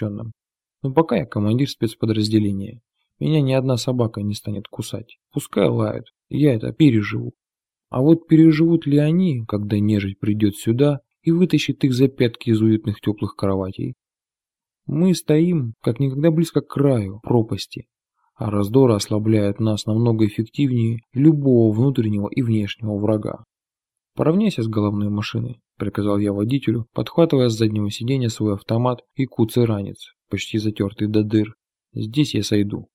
защищенным. Но пока я командир спецподразделения. Меня ни одна собака не станет кусать. Пускай лают, я это переживу. А вот переживут ли они, когда нежить придет сюда и вытащит их за пятки из уютных теплых кроватей? Мы стоим, как никогда близко к краю пропасти, а раздоры ослабляют нас намного эффективнее любого внутреннего и внешнего врага. «Поравняйся с головной машиной», – приказал я водителю, подхватывая с заднего сиденья свой автомат и куцый ранец, почти затертый до дыр. «Здесь я сойду».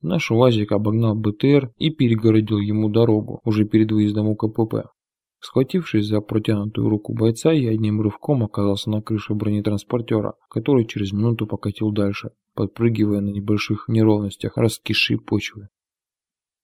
Наш УАЗик обогнал БТР и перегородил ему дорогу уже перед выездом у КПП. Схватившись за протянутую руку бойца, я одним рывком оказался на крыше бронетранспортера, который через минуту покатил дальше, подпрыгивая на небольших неровностях раскисшей почвы.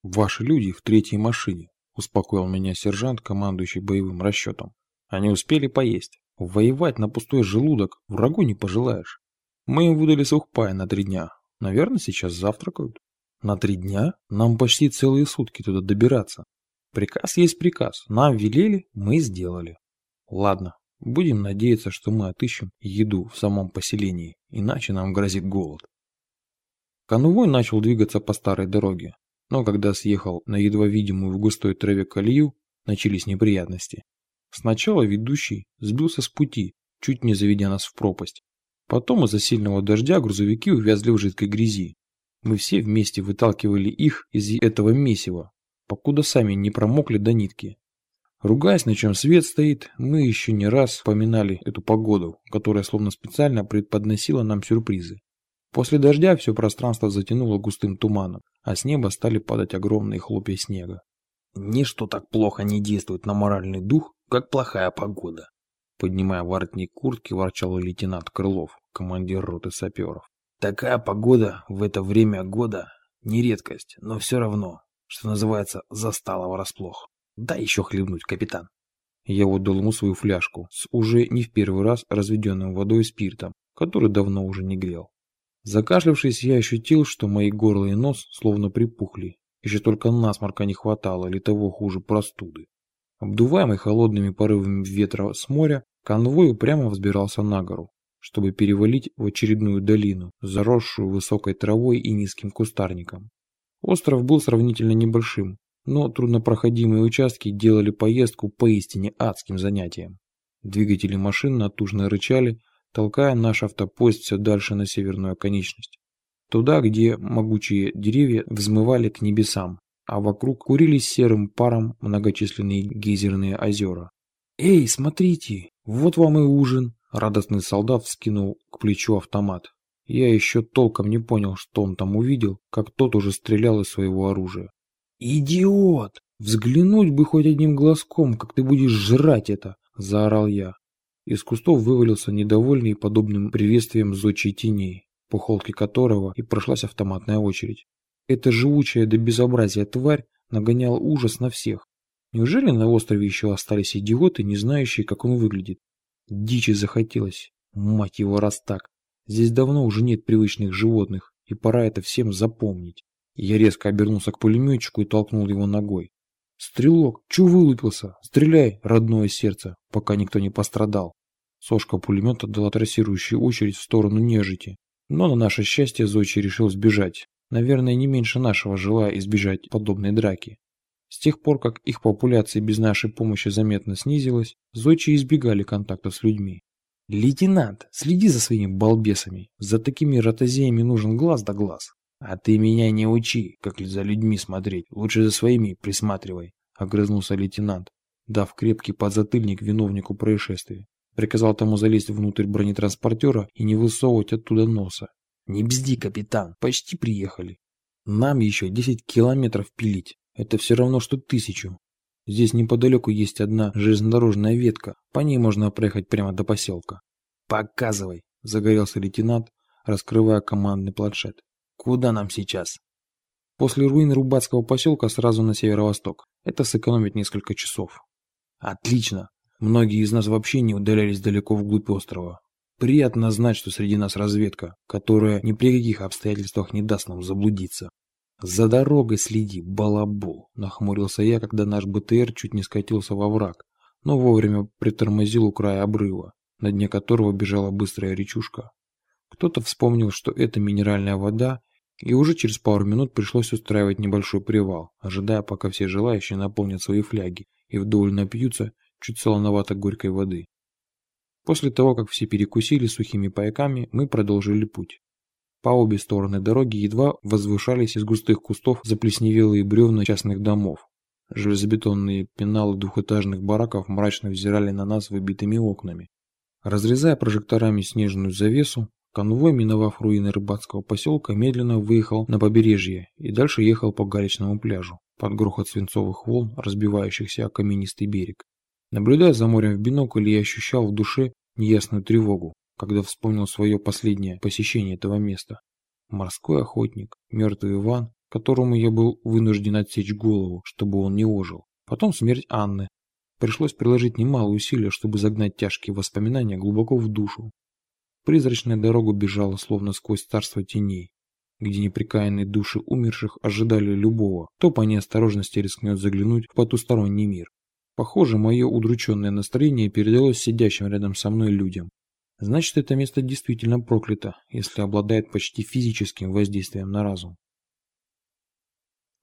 «Ваши люди в третьей машине», – успокоил меня сержант, командующий боевым расчетом. «Они успели поесть. Воевать на пустой желудок врагу не пожелаешь. Мы им выдали сухпай на три дня. Наверное, сейчас завтракают. На три дня? Нам почти целые сутки туда добираться. Приказ есть приказ. Нам велели, мы сделали. Ладно, будем надеяться, что мы отыщем еду в самом поселении, иначе нам грозит голод. Конвой начал двигаться по старой дороге, но когда съехал на едва видимую в густой траве колею, начались неприятности. Сначала ведущий сбился с пути, чуть не заведя нас в пропасть. Потом из-за сильного дождя грузовики увязли в жидкой грязи. Мы все вместе выталкивали их из этого месива, покуда сами не промокли до нитки. Ругаясь, на чем свет стоит, мы еще не раз вспоминали эту погоду, которая словно специально предподносила нам сюрпризы. После дождя все пространство затянуло густым туманом, а с неба стали падать огромные хлопья снега. Ничто так плохо не действует на моральный дух, как плохая погода. Поднимая воротник куртки, ворчал лейтенант Крылов, командир роты саперов. Такая погода в это время года не редкость, но все равно что называется, застала врасплох. Дай еще хлебнуть, капитан. Я отдал ему свою фляжку с уже не в первый раз разведенным водой и спиртом, который давно уже не грел. Закашлявшись, я ощутил, что мои горло и нос словно припухли. Еще только насморка не хватало, или того хуже простуды. Обдуваемый холодными порывами ветра с моря, конвой упрямо взбирался на гору, чтобы перевалить в очередную долину, заросшую высокой травой и низким кустарником. Остров был сравнительно небольшим, но труднопроходимые участки делали поездку поистине адским занятием. Двигатели машин натужно рычали, толкая наш автопоезд все дальше на северную оконечность. Туда, где могучие деревья взмывали к небесам, а вокруг курились серым паром многочисленные гейзерные озера. «Эй, смотрите, вот вам и ужин!» Радостный солдат вскинул к плечу автомат. Я еще толком не понял, что он там увидел, как тот уже стрелял из своего оружия. «Идиот! Взглянуть бы хоть одним глазком, как ты будешь жрать это!» – заорал я. Из кустов вывалился недовольный подобным приветствием зодчий теней, по холке которого и прошлась автоматная очередь. Эта живучая до безобразия тварь нагоняла ужас на всех. Неужели на острове еще остались идиоты, не знающие, как он выглядит? Дичи захотелось. Мать его, раз так. Здесь давно уже нет привычных животных, и пора это всем запомнить. Я резко обернулся к пулеметчику и толкнул его ногой. «Стрелок, чё вылупился? Стреляй, родное сердце, пока никто не пострадал». Сошка пулемета дала трассирующую очередь в сторону нежити. Но на наше счастье Зочи решил сбежать. Наверное, не меньше нашего желая избежать подобной драки. С тех пор, как их популяция без нашей помощи заметно снизилась, Зочи избегали контакта с людьми. «Лейтенант, следи за своими балбесами. За такими ротозеями нужен глаз да глаз». «А ты меня не учи, как за людьми смотреть. Лучше за своими присматривай», — огрызнулся лейтенант, дав крепкий подзатыльник виновнику происшествия. Приказал тому залезть внутрь бронетранспортера и не высовывать оттуда носа. «Не бзди, капитан, почти приехали. Нам еще 10 километров пилить. Это все равно, что тысячу. Здесь неподалеку есть одна железнодорожная ветка, по ней можно проехать прямо до поселка. «Показывай», – загорелся лейтенант, раскрывая командный планшет. «Куда нам сейчас?» После руин Рубацкого поселка сразу на северо-восток. Это сэкономит несколько часов. Отлично. Многие из нас вообще не удалялись далеко вглубь острова. Приятно знать, что среди нас разведка, которая ни при каких обстоятельствах не даст нам заблудиться. «За дорогой следи, балабол!» – нахмурился я, когда наш БТР чуть не скатился во враг, но вовремя притормозил у края обрыва, на дне которого бежала быстрая речушка. Кто-то вспомнил, что это минеральная вода, и уже через пару минут пришлось устраивать небольшой привал, ожидая, пока все желающие наполнят свои фляги и вдоволь напьются чуть солоновато горькой воды. После того, как все перекусили сухими пайками, мы продолжили путь. По обе стороны дороги едва возвышались из густых кустов заплесневелые бревна частных домов. Железобетонные пеналы двухэтажных бараков мрачно взирали на нас выбитыми окнами. Разрезая прожекторами снежную завесу, конвой, миновав руины рыбацкого поселка, медленно выехал на побережье и дальше ехал по галечному пляжу, под грохот свинцовых волн, разбивающихся о каменистый берег. Наблюдая за морем в бинокль, я ощущал в душе неясную тревогу, когда вспомнил свое последнее посещение этого места. Морской охотник, мертвый Иван, которому я был вынужден отсечь голову, чтобы он не ожил. Потом смерть Анны. Пришлось приложить немало усилий, чтобы загнать тяжкие воспоминания глубоко в душу. Призрачная дорога бежала словно сквозь царство теней, где неприкаянные души умерших ожидали любого, кто по неосторожности рискнет заглянуть в потусторонний мир. Похоже, мое удрученное настроение передалось сидящим рядом со мной людям. Значит, это место действительно проклято, если обладает почти физическим воздействием на разум.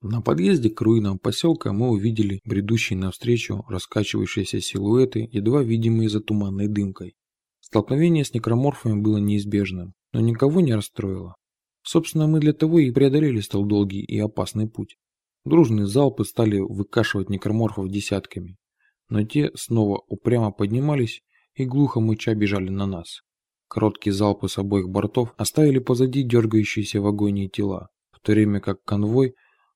На подъезде к руинам поселка мы увидели бредущие навстречу раскачивающиеся силуэты, едва видимые за туманной дымкой. Столкновение с некроморфами было неизбежным, но никого не расстроило. Собственно, мы для того и преодолели столь долгий и опасный путь. Дружные залпы стали выкашивать некроморфов десятками, но те снова упрямо поднимались и глухо мыча бежали на нас. Короткие залпы с обоих бортов оставили позади дергающиеся в агонии тела, в то время как конвой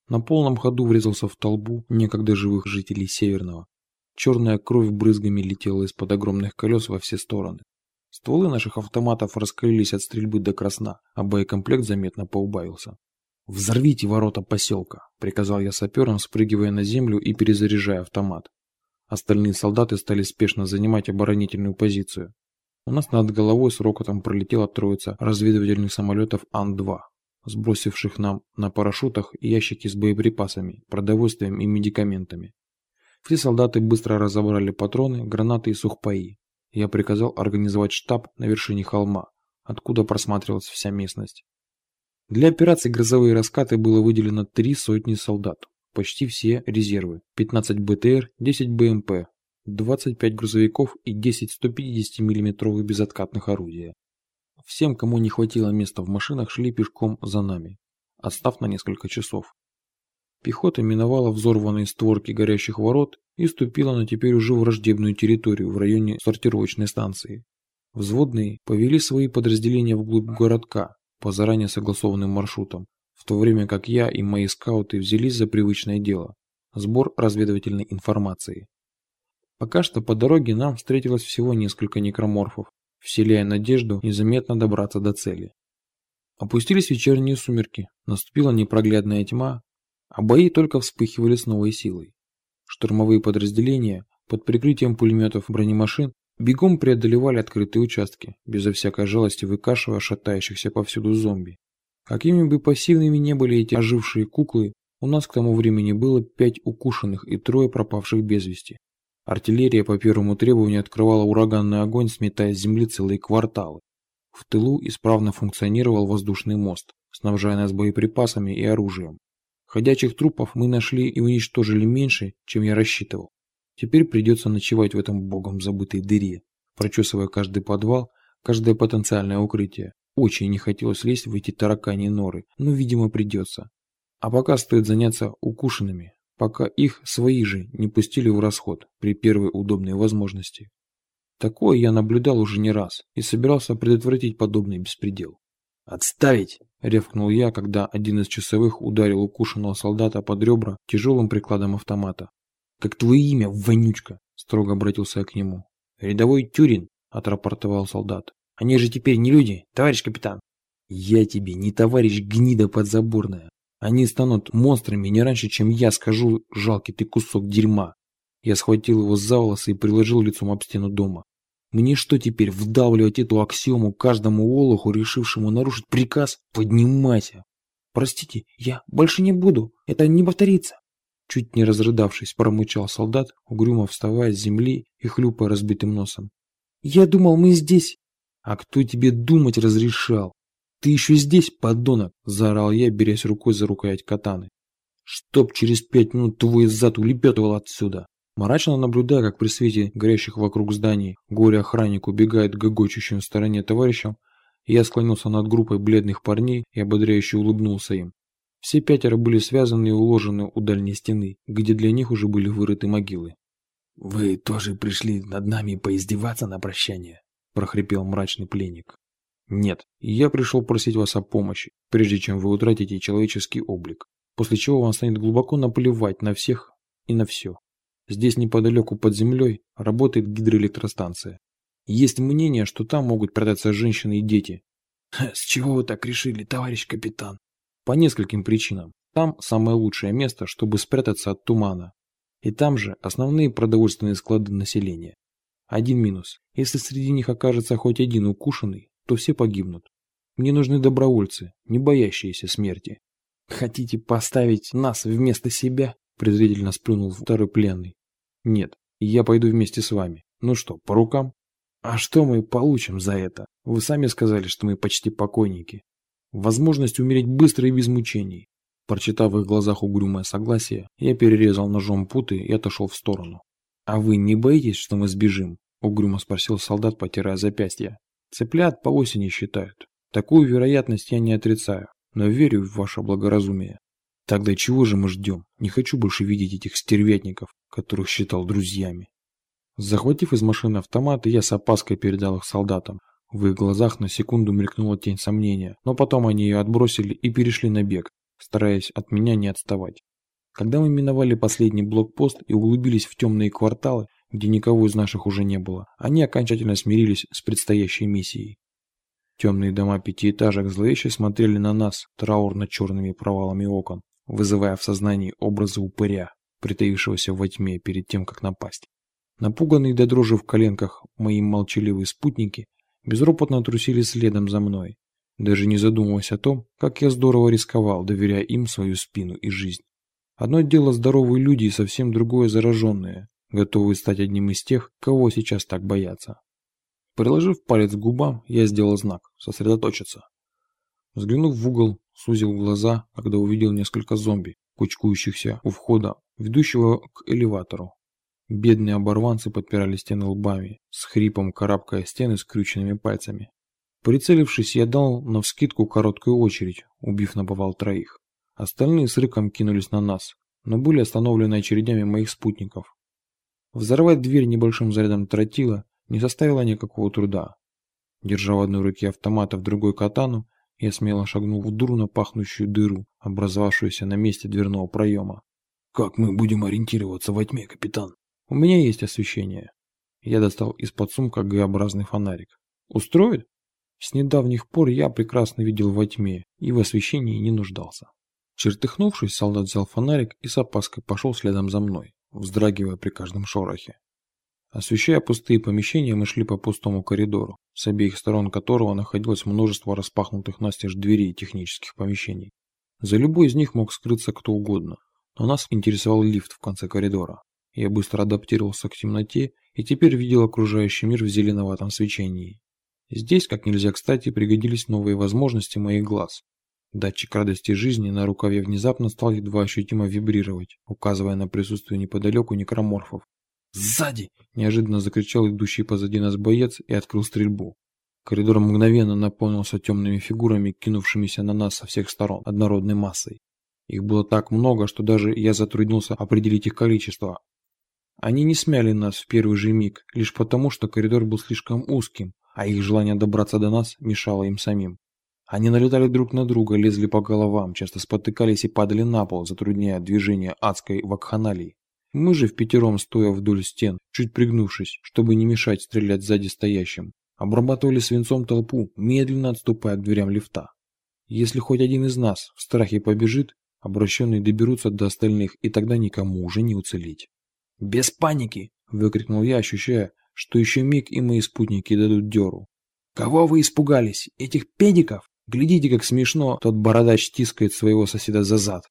на полном ходу врезался в толбу некогда живых жителей Северного. Черная кровь брызгами летела из-под огромных колес во все стороны. Стволы наших автоматов раскалились от стрельбы до красна, а боекомплект заметно поубавился. «Взорвите ворота поселка», – приказал я саперам, спрыгивая на землю и перезаряжая автомат. Остальные солдаты стали спешно занимать оборонительную позицию. У нас над головой с рокотом пролетела троица разведывательных самолетов Ан-2, сбросивших нам на парашютах ящики с боеприпасами, продовольствием и медикаментами. Все солдаты быстро разобрали патроны, гранаты и сухпаи. Я приказал организовать штаб на вершине холма, откуда просматривалась вся местность. Для операции «Грозовые раскаты» было выделено три сотни солдат, почти все резервы, 15 БТР, 10 БМП, 25 грузовиков и 10 150 миллиметровых безоткатных орудия. Всем, кому не хватило места в машинах, шли пешком за нами, отстав на несколько часов. Пехота миновала взорванные створки горящих ворот и ступила на теперь уже враждебную территорию в районе сортировочной станции. Взводные повели свои подразделения вглубь городка по заранее согласованным маршрутам, в то время как я и мои скауты взялись за привычное дело – сбор разведывательной информации. Пока что по дороге нам встретилось всего несколько некроморфов, вселяя надежду незаметно добраться до цели. Опустились вечерние сумерки, наступила непроглядная тьма, а бои только вспыхивали с новой силой. Штурмовые подразделения под прикрытием пулеметов бронемашин бегом преодолевали открытые участки, безо всякой жалости выкашивая шатающихся повсюду зомби. Какими бы пассивными не были эти ожившие куклы, у нас к тому времени было пять укушенных и трое пропавших без вести. Артиллерия по первому требованию открывала ураганный огонь, сметая с земли целые кварталы. В тылу исправно функционировал воздушный мост, снабжая нас боеприпасами и оружием. Ходячих трупов мы нашли и уничтожили меньше, чем я рассчитывал. Теперь придется ночевать в этом богом забытой дыре, прочесывая каждый подвал, каждое потенциальное укрытие. Очень не хотелось лезть в эти таракани норы, но, видимо, придется. А пока стоит заняться укушенными, пока их свои же не пустили в расход при первой удобной возможности. Такое я наблюдал уже не раз и собирался предотвратить подобный беспредел. «Отставить!» – ревкнул я, когда один из часовых ударил укушенного солдата под ребра тяжелым прикладом автомата. «Как твое имя, вонючка?» – строго обратился я к нему. «Рядовой Тюрин», – отрапортовал солдат. Они же теперь не люди, товарищ капитан. Я тебе не товарищ гнида подзаборная. Они станут монстрами не раньше, чем я скажу, жалкий ты кусок дерьма. Я схватил его за волосы и приложил лицом об стену дома. Мне что теперь, вдавливать эту аксиому каждому олуху, решившему нарушить приказ? Поднимайся. Простите, я больше не буду. Это не повторится. Чуть не разрыдавшись, промычал солдат, угрюмо вставая с земли и хлюпая разбитым носом. Я думал, мы здесь А кто тебе думать разрешал? Ты еще здесь, подонок? Заорал я, берясь рукой за рукоять катаны. Чтоб через пять минут твой зад улепетывал отсюда. Мрачно наблюдая, как при свете горящих вокруг зданий горе-охранник убегает гогочущим в стороне товарищам, я склонился над группой бледных парней и ободряюще улыбнулся им. Все пятеро были связаны и уложены у дальней стены, где для них уже были вырыты могилы. «Вы тоже пришли над нами поиздеваться на прощание?» – прохрипел мрачный пленник. «Нет, я пришел просить вас о помощи, прежде чем вы утратите человеческий облик, после чего вам станет глубоко наплевать на всех и на все. Здесь неподалеку под землей работает гидроэлектростанция. Есть мнение, что там могут прятаться женщины и дети. С чего вы так решили, товарищ капитан? По нескольким причинам. Там самое лучшее место, чтобы спрятаться от тумана. И там же основные продовольственные склады населения. Один минус. Если среди них окажется хоть один укушенный, то все погибнут. Мне нужны добровольцы, не боящиеся смерти. Хотите поставить нас вместо себя? презрительно сплюнул второй пленный. Нет, я пойду вместе с вами. Ну что, по рукам? А что мы получим за это? Вы сами сказали, что мы почти покойники. Возможность умереть быстро и без мучений. Прочитав в их глазах угрюмое согласие, я перерезал ножом путы и отошел в сторону. «А вы не боитесь, что мы сбежим?» – угрюмо спросил солдат, потирая запястье. «Цыплят по осени считают. Такую вероятность я не отрицаю, но верю в ваше благоразумие. Тогда чего же мы ждем? Не хочу больше видеть этих стервятников, которых считал друзьями. Захватив из машины автомат, я с опаской передал их солдатам. В их глазах на секунду мелькнула тень сомнения, но потом они ее отбросили и перешли на бег, стараясь от меня не отставать. Когда мы миновали последний блокпост и углубились в темные кварталы, где никого из наших уже не было, они окончательно смирились с предстоящей миссией. Темные дома пятиэтажек зловеще смотрели на нас траурно-черными провалами окон вызывая в сознании образы упыря, притаившегося во тьме перед тем, как напасть. Напуганные до дрожи в коленках мои молчаливые спутники безропотно трусили следом за мной, даже не задумываясь о том, как я здорово рисковал, доверяя им свою спину и жизнь. Одно дело здоровые люди и совсем другое зараженные, готовые стать одним из тех, кого сейчас так боятся. Приложив палец к губам, я сделал знак «Сосредоточиться». Взглянув в угол, сузил глаза, когда увидел несколько зомби, кучкующихся у входа, ведущего к элеватору. Бедные оборванцы подпирали стены лбами, с хрипом карабкая стены скрюченными пальцами. Прицелившись, я дал навскидку короткую очередь, убив наповал троих. Остальные с рыком кинулись на нас, но были остановлены очередями моих спутников. Взорвать дверь небольшим зарядом тротила не составило никакого труда. Держа в одной руке автомат, а в другой катану, я смело шагнул в дурно пахнущую дыру, образовавшуюся на месте дверного проема. «Как мы будем ориентироваться во тьме, капитан?» «У меня есть освещение». Я достал из-под сумка Г-образный фонарик. «Устроит?» С недавних пор я прекрасно видел во тьме и в освещении не нуждался. Чертыхнувшись, солдат взял фонарик и с опаской пошел следом за мной, вздрагивая при каждом шорохе. Освещая пустые помещения, мы шли по пустому коридору, с обеих сторон которого находилось множество распахнутых настежь дверей технических помещений. За любой из них мог скрыться кто угодно, но нас интересовал лифт в конце коридора. Я быстро адаптировался к темноте и теперь видел окружающий мир в зеленоватом свечении. Здесь, как нельзя кстати, пригодились новые возможности моих глаз. Датчик радости жизни на рукаве внезапно стал едва ощутимо вибрировать, указывая на присутствие неподалеку некроморфов, «Сзади!» – неожиданно закричал идущий позади нас боец и открыл стрельбу. Коридор мгновенно наполнился темными фигурами, кинувшимися на нас со всех сторон однородной массой. Их было так много, что даже я затруднился определить их количество. Они не смяли нас в первый же миг, лишь потому, что коридор был слишком узким, а их желание добраться до нас мешало им самим. Они налетали друг на друга, лезли по головам, часто спотыкались и падали на пол, затрудняя движение адской вакханалии. Мы же в пятером, стоя вдоль стен, чуть пригнувшись, чтобы не мешать стрелять сзади стоящим, обрабатывали свинцом толпу, медленно отступая к дверям лифта. Если хоть один из нас в страхе побежит, обращенные доберутся до остальных, и тогда никому уже не уцелеть. «Без паники!» – выкрикнул я, ощущая, что еще миг и мои спутники дадут дёру. «Кого вы испугались? Этих педиков? Глядите, как смешно тот бородач тискает своего соседа за зад.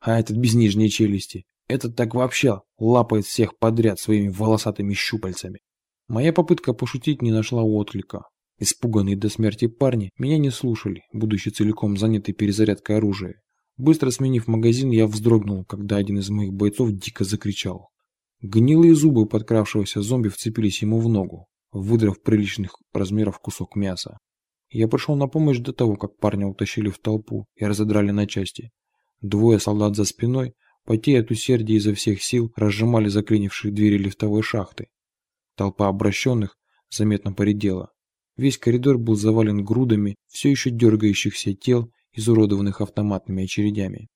А этот без нижней челюсти. Этот так вообще лапает всех подряд своими волосатыми щупальцами. Моя попытка пошутить не нашла отклика. Испуганные до смерти парни меня не слушали, будучи целиком заняты перезарядкой оружия. Быстро сменив магазин, я вздрогнул, когда один из моих бойцов дико закричал. Гнилые зубы подкравшегося зомби вцепились ему в ногу, выдрав приличных размеров кусок мяса. Я пришел на помощь до того, как парня утащили в толпу и разодрали на части. Двое солдат за спиной, потея от усердия изо всех сил, разжимали заклинившие двери лифтовой шахты. Толпа обращенных заметно поредела. Весь коридор был завален грудами все еще дергающихся тел, изуродованных автоматными очередями.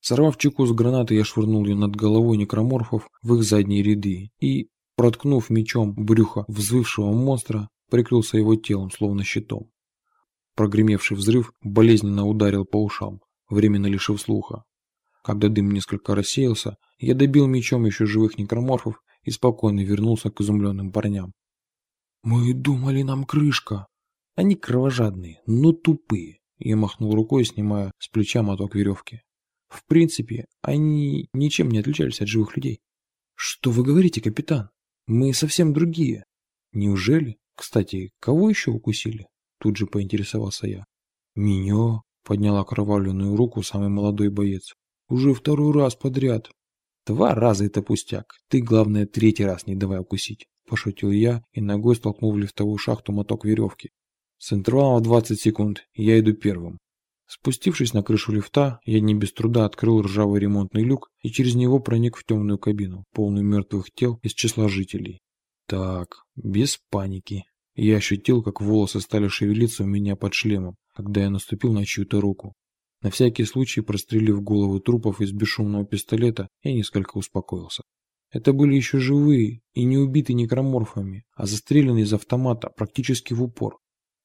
Сорвав чеку с гранаты, я швырнул ее над головой некроморфов в их задние ряды и, проткнув мечом брюхо взвывшего монстра, прикрылся его телом, словно щитом. Прогремевший взрыв болезненно ударил по ушам, временно лишив слуха. Когда дым несколько рассеялся, я добил мечом еще живых некроморфов и спокойно вернулся к изумленным парням. «Мы думали, нам крышка!» Они кровожадные, но тупые. Я махнул рукой, снимая с плеча моток веревки. В принципе, они ничем не отличались от живых людей. Что вы говорите, капитан? Мы совсем другие. Неужели? Кстати, кого еще укусили? Тут же поинтересовался я. Меня, поднял окровавленную руку самый молодой боец. Уже второй раз подряд. Два раза это пустяк. Ты, главное, третий раз не давай укусить. Пошутил я и ногой столкнул в лифтовую шахту моток веревки. С интервалом в 20 секунд я иду первым. Спустившись на крышу лифта, я не без труда открыл ржавый ремонтный люк и через него проник в темную кабину, полную мертвых тел из числа жителей. Так, без паники. Я ощутил, как волосы стали шевелиться у меня под шлемом, когда я наступил на чью-то руку. На всякий случай, прострелив голову трупов из бесшумного пистолета, я несколько успокоился. Это были еще живые и не убиты некроморфами, а застреленные из автомата практически в упор.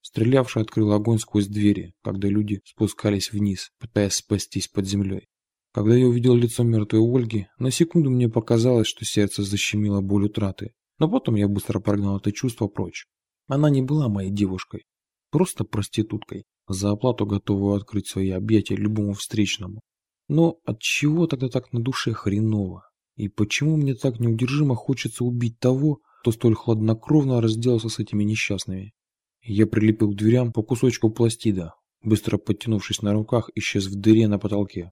Стрелявший открыл огонь сквозь двери, когда люди спускались вниз, пытаясь спастись под землей. Когда я увидел лицо мертвой Ольги, на секунду мне показалось, что сердце защемило боль утраты. Но потом я быстро прогнал это чувство прочь. Она не была моей девушкой, просто проституткой, за оплату готовую открыть свои объятия любому встречному. Но от чего тогда так на душе хреново? И почему мне так неудержимо хочется убить того, кто столь хладнокровно разделался с этими несчастными? Я прилепил к дверям по кусочку пластида, быстро подтянувшись на руках, исчез в дыре на потолке.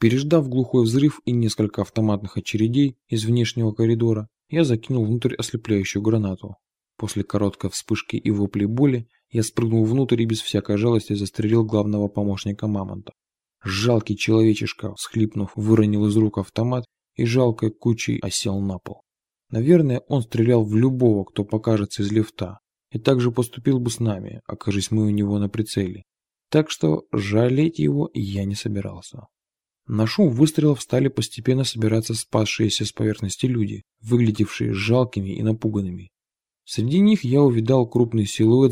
Переждав глухой взрыв и несколько автоматных очередей из внешнего коридора, я закинул внутрь ослепляющую гранату. После короткой вспышки и вопли боли я спрыгнул внутрь и без всякой жалости застрелил главного помощника Мамонта. Жалкий человечишка, всхлипнув, выронил из рук автомат и жалкой кучей осел на пол. Наверное, он стрелял в любого, кто покажется из лифта, и также поступил бы с нами, окажись мы у него на прицеле. Так что жалеть его я не собирался. На шум выстрелов стали постепенно собираться спасшиеся с поверхности люди, выглядевшие жалкими и напуганными. Среди них я увидал крупный силуэт